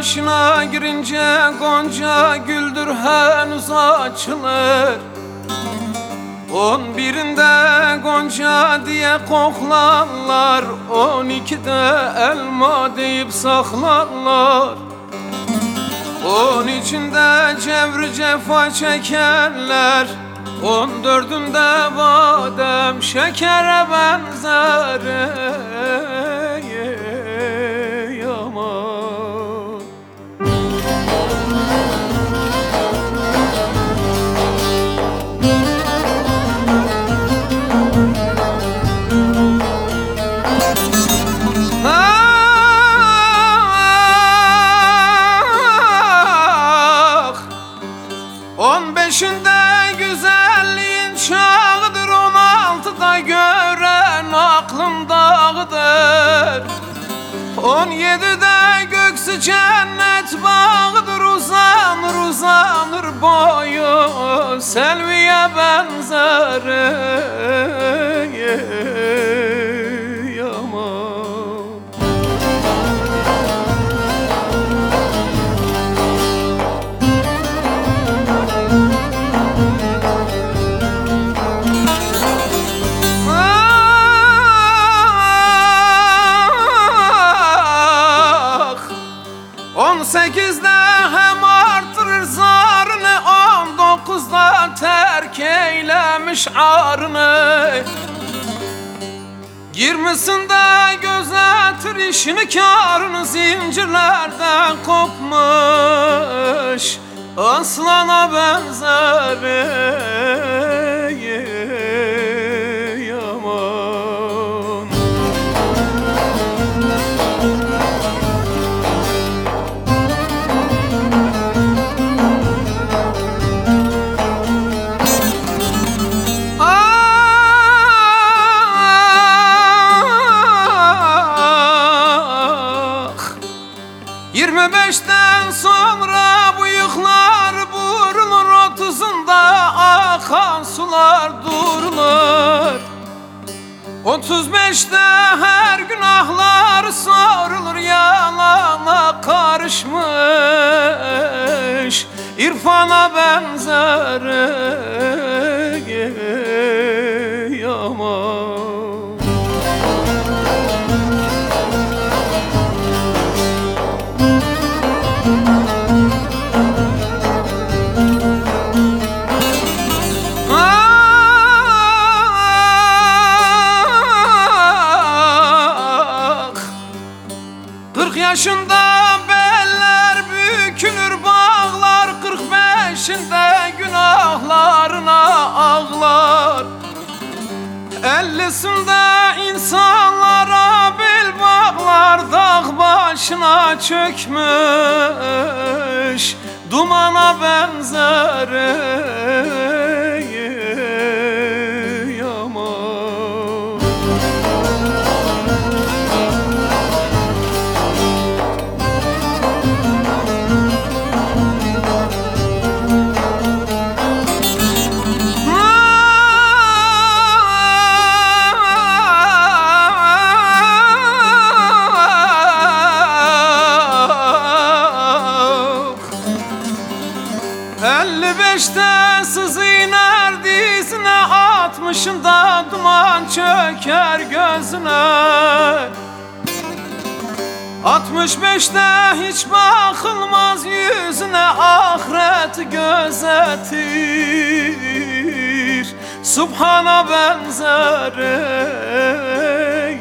başına girince Gonca güldür henüz açılır. On birinde Gonca diye koklarlar On ikide elma deyip saklarlar. On içinde cevri cefa çekerler On dördünde badem şekere benzer 17'de göksü cennet bağdır uzanır uzanır boyu. Selvi'ye benzer sekizde hem artırır zarını On dokuzda terk eylemiş arını. Yirmisinde gözetir işini karını Zincirlerden kopmuş. Aslana benzer akan sular durulur. Otuz beşte her günahlar sorulur Yalana karışmış. İrfana benzer yaşında beller bükülür bağlar Kırk beşinde günahlarına ağlar. Ellisinde insanlara bel bağlar Dağ başına çökmüş Dumana benzer Altmışında duman çöker gözüne. Altmış beşte hiç bakılmaz yüzüne Ahiret gözetir. Subhana benzer ey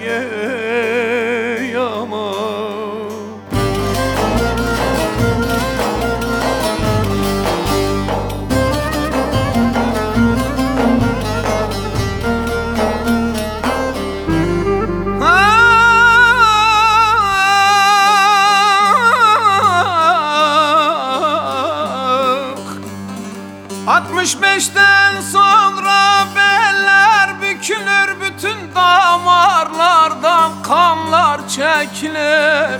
65'ten sonra beller bükülür Bütün damarlardan kanlar çekilir.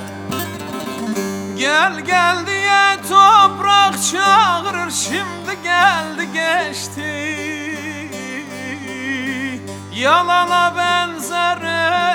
Gel gel diye toprak çağırır Şimdi geldi geçti. Yalana benzerim